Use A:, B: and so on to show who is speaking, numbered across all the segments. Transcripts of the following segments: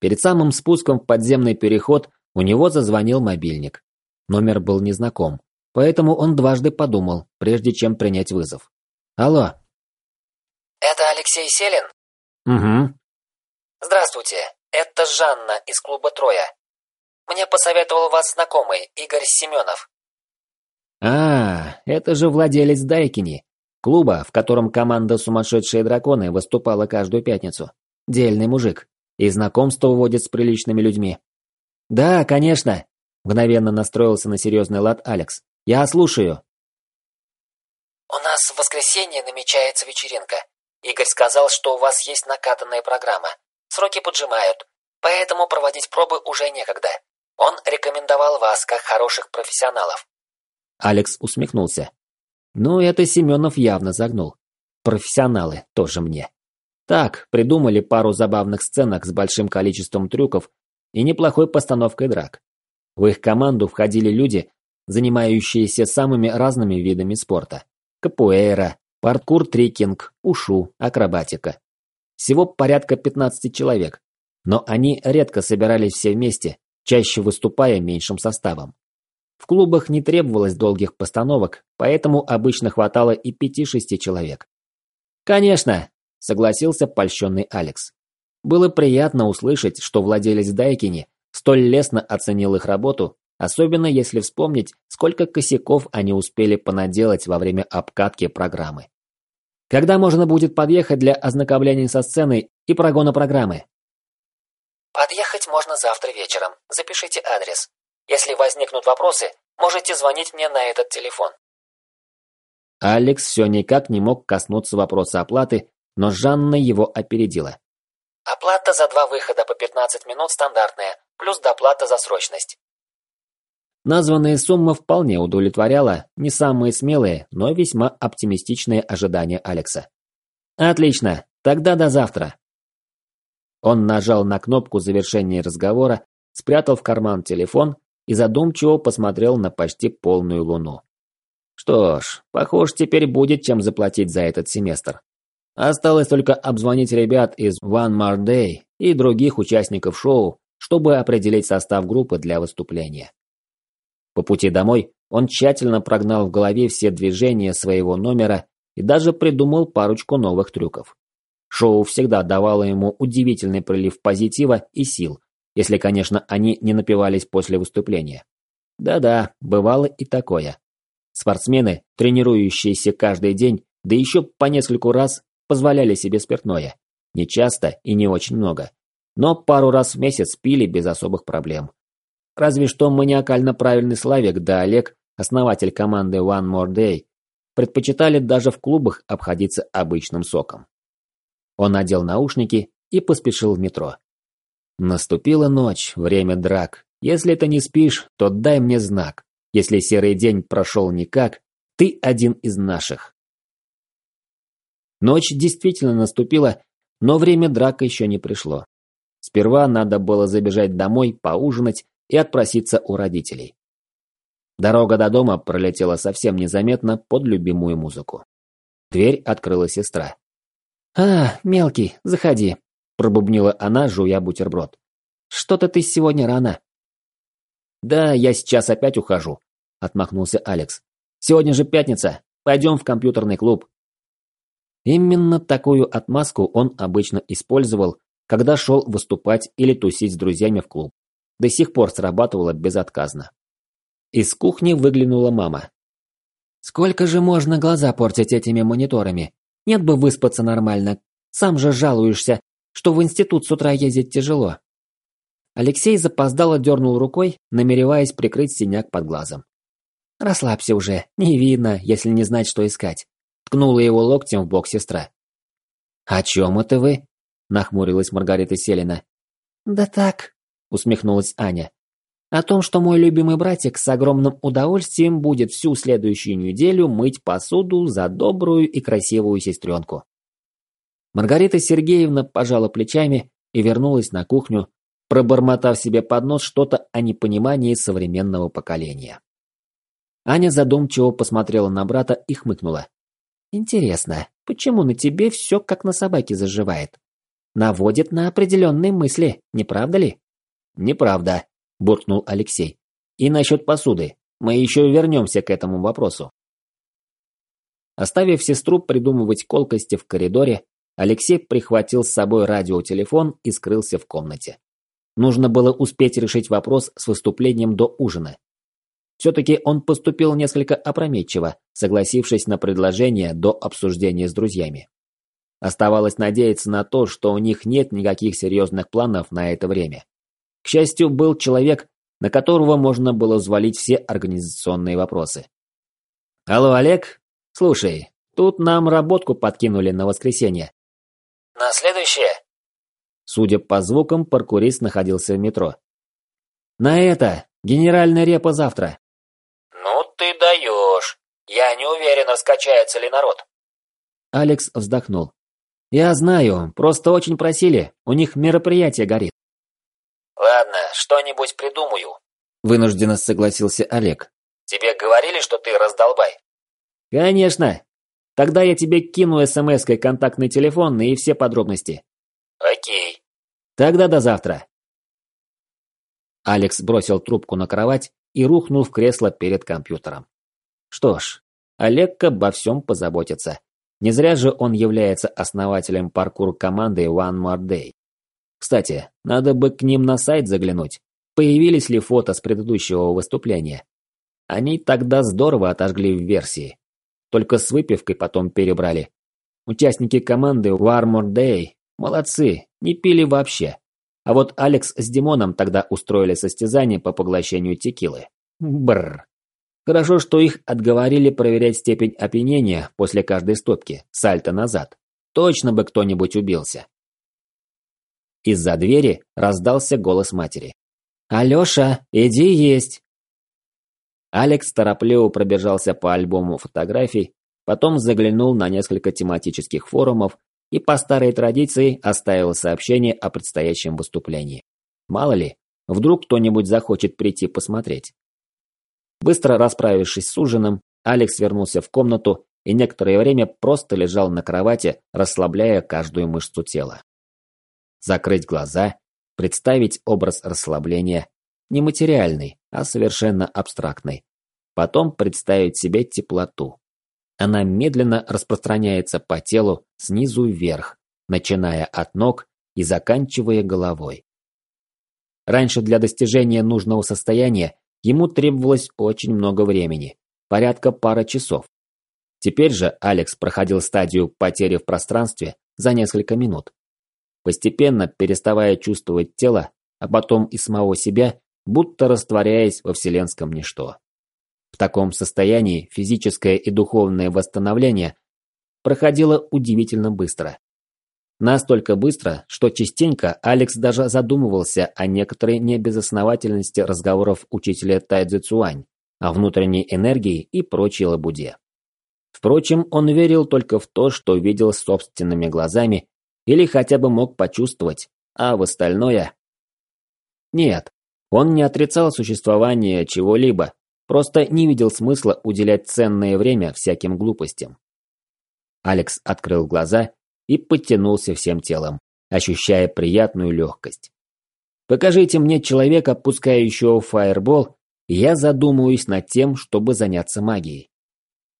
A: Перед самым спуском в подземный переход у него зазвонил мобильник. Номер был незнаком, поэтому он дважды подумал, прежде чем принять вызов. «Алло».
B: «Это Алексей Селин?»
A: «Угу».
B: «Здравствуйте, это Жанна из клуба «Троя». Мне посоветовал вас знакомый, Игорь Семенов».
A: «А, это же владелец Дайкини, клуба, в котором команда «Сумасшедшие драконы» выступала каждую пятницу. Дельный мужик. И знакомство вводит с приличными людьми. «Да, конечно», – мгновенно настроился на серьезный лад Алекс. «Я слушаю».
B: «У нас в воскресенье намечается вечеринка. Игорь сказал, что у вас есть накатанная программа. Сроки поджимают, поэтому проводить пробы уже некогда. Он рекомендовал вас как хороших профессионалов».
A: Алекс усмехнулся. «Ну, это Семенов явно загнул. Профессионалы тоже мне». Так, придумали пару забавных сценок с большим количеством трюков и неплохой постановкой драк. В их команду входили люди, занимающиеся самыми разными видами спорта. Капуэйра, паркур, трекинг, ушу, акробатика. Всего порядка 15 человек, но они редко собирались все вместе, чаще выступая меньшим составом. В клубах не требовалось долгих постановок, поэтому обычно хватало и 5-6 человек. Конечно, согласился польщенный Алекс. Было приятно услышать, что владелец Дайкини столь лестно оценил их работу, особенно если вспомнить, сколько косяков они успели понаделать во время обкатки программы. Когда можно будет подъехать для ознакомления со сценой и прогона программы?
B: Подъехать можно завтра вечером. Запишите адрес. Если возникнут вопросы, можете звонить мне на этот телефон.
A: Алекс все никак не мог коснуться вопроса оплаты, но Жанна его опередила.
B: Оплата за два выхода по 15 минут стандартная, плюс доплата за срочность.
A: Названная сумма вполне удовлетворяла не самые смелые, но весьма оптимистичные ожидания Алекса. «Отлично, тогда до завтра». Он нажал на кнопку завершения разговора, спрятал в карман телефон и задумчиво посмотрел на почти полную луну. Что ж, похоже, теперь будет чем заплатить за этот семестр. Осталось только обзвонить ребят из One More Day и других участников шоу, чтобы определить состав группы для выступления. По пути домой он тщательно прогнал в голове все движения своего номера и даже придумал парочку новых трюков. Шоу всегда давало ему удивительный прилив позитива и сил, если, конечно, они не напивались после выступления. Да-да, бывало и такое. Спортсмены, тренирующиеся каждый день, да еще по нескольку раз, позволяли себе спиртное. Не часто и не очень много. Но пару раз в месяц пили без особых проблем. Разве что маниакально правильный Славик да Олег, основатель команды One More Day, предпочитали даже в клубах обходиться обычным соком. Он надел наушники и поспешил в метро. Наступила ночь, время драк. Если ты не спишь, то дай мне знак. Если серый день прошел никак, ты один из наших. Ночь действительно наступила, но время драка еще не пришло. Сперва надо было забежать домой, поужинать и отпроситься у родителей. Дорога до дома пролетела совсем незаметно под любимую музыку. Дверь открыла сестра. «А, мелкий, заходи», – пробубнила она, жуя бутерброд. «Что-то ты сегодня рано». «Да, я сейчас опять ухожу», – отмахнулся Алекс. «Сегодня же пятница. Пойдем в компьютерный клуб. Именно такую отмазку он обычно использовал, когда шел выступать или тусить с друзьями в клуб. До сих пор срабатывало безотказно. Из кухни выглянула мама. «Сколько же можно глаза портить этими мониторами? Нет бы выспаться нормально. Сам же жалуешься, что в институт с утра ездить тяжело». Алексей запоздало дернул рукой, намереваясь прикрыть синяк под глазом. «Расслабься уже, не видно, если не знать, что искать. Ткнула его локтем в бок сестра. «О чем это вы?» – нахмурилась Маргарита Селина. «Да так», – усмехнулась Аня. «О том, что мой любимый братик с огромным удовольствием будет всю следующую неделю мыть посуду за добрую и красивую сестренку». Маргарита Сергеевна пожала плечами и вернулась на кухню, пробормотав себе под нос что-то о непонимании современного поколения. Аня задумчиво посмотрела на брата и хмыкнула. Интересно, почему на тебе все как на собаке заживает? наводит на определенные мысли, не правда ли? Неправда, буркнул Алексей. И насчет посуды. Мы еще вернемся к этому вопросу. Оставив сестру придумывать колкости в коридоре, Алексей прихватил с собой радиотелефон и скрылся в комнате. Нужно было успеть решить вопрос с выступлением до ужина. Все-таки он поступил несколько опрометчиво, согласившись на предложение до обсуждения с друзьями. Оставалось надеяться на то, что у них нет никаких серьезных планов на это время. К счастью, был человек, на которого можно было взвалить все организационные вопросы. «Алло, Олег? Слушай, тут нам работку подкинули на воскресенье».
B: «На следующее?»
A: Судя по звукам, паркурист находился в метро. «На это! Генеральная репа завтра!»
B: «Ну ты даешь! Я не уверен, раскачается ли народ!»
A: Алекс вздохнул. «Я знаю, просто очень просили, у них мероприятие горит».
B: «Ладно, что-нибудь придумаю», – вынужденно согласился Олег. «Тебе говорили, что ты раздолбай?»
A: «Конечно. Тогда я тебе кину смс-кой контактный телефон и все подробности».
B: «Окей».
A: «Тогда до завтра». Алекс бросил трубку на кровать и рухнул в кресло перед компьютером. Что ж, Олег обо всем позаботится. Не зря же он является основателем паркур-команды One More Day. Кстати, надо бы к ним на сайт заглянуть. Появились ли фото с предыдущего выступления? Они тогда здорово отожгли в версии. Только с выпивкой потом перебрали. Участники команды One More Day молодцы, не пили вообще. А вот Алекс с Димоном тогда устроили состязание по поглощению текилы. Бррр. Хорошо, что их отговорили проверять степень опьянения после каждой стопки, сальто назад. Точно бы кто-нибудь убился. Из-за двери раздался голос матери. «Алёша, иди есть!» Алекс торопливо пробежался по альбому фотографий, потом заглянул на несколько тематических форумов и по старой традиции оставил сообщение о предстоящем выступлении. Мало ли, вдруг кто-нибудь захочет прийти посмотреть. Быстро расправившись с ужином, Алекс вернулся в комнату и некоторое время просто лежал на кровати, расслабляя каждую мышцу тела. Закрыть глаза, представить образ расслабления, не материальный, а совершенно абстрактный. Потом представить себе теплоту. Она медленно распространяется по телу снизу вверх, начиная от ног и заканчивая головой. Раньше для достижения нужного состояния Ему требовалось очень много времени, порядка пара часов. Теперь же Алекс проходил стадию потери в пространстве за несколько минут. Постепенно переставая чувствовать тело, а потом и самого себя, будто растворяясь во вселенском ничто. В таком состоянии физическое и духовное восстановление проходило удивительно быстро. Настолько быстро, что частенько Алекс даже задумывался о некоторой небезосновательности разговоров учителя Тайцзи Цуань, о внутренней энергии и прочей лабуде. Впрочем, он верил только в то, что видел собственными глазами или хотя бы мог почувствовать, а в остальное... Нет, он не отрицал существование чего-либо, просто не видел смысла уделять ценное время всяким глупостям. Алекс открыл глаза и подтянулся всем телом, ощущая приятную легкость. Покажите мне человека, пускающего фаербол, и я задумаюсь над тем, чтобы заняться магией.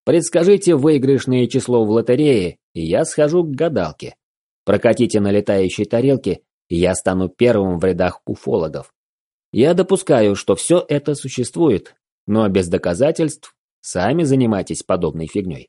A: Предскажите выигрышное число в лотерее, и я схожу к гадалке. Прокатите на летающей тарелке, и я стану первым в рядах уфологов. Я допускаю, что все это существует, но без доказательств сами занимайтесь подобной фигней.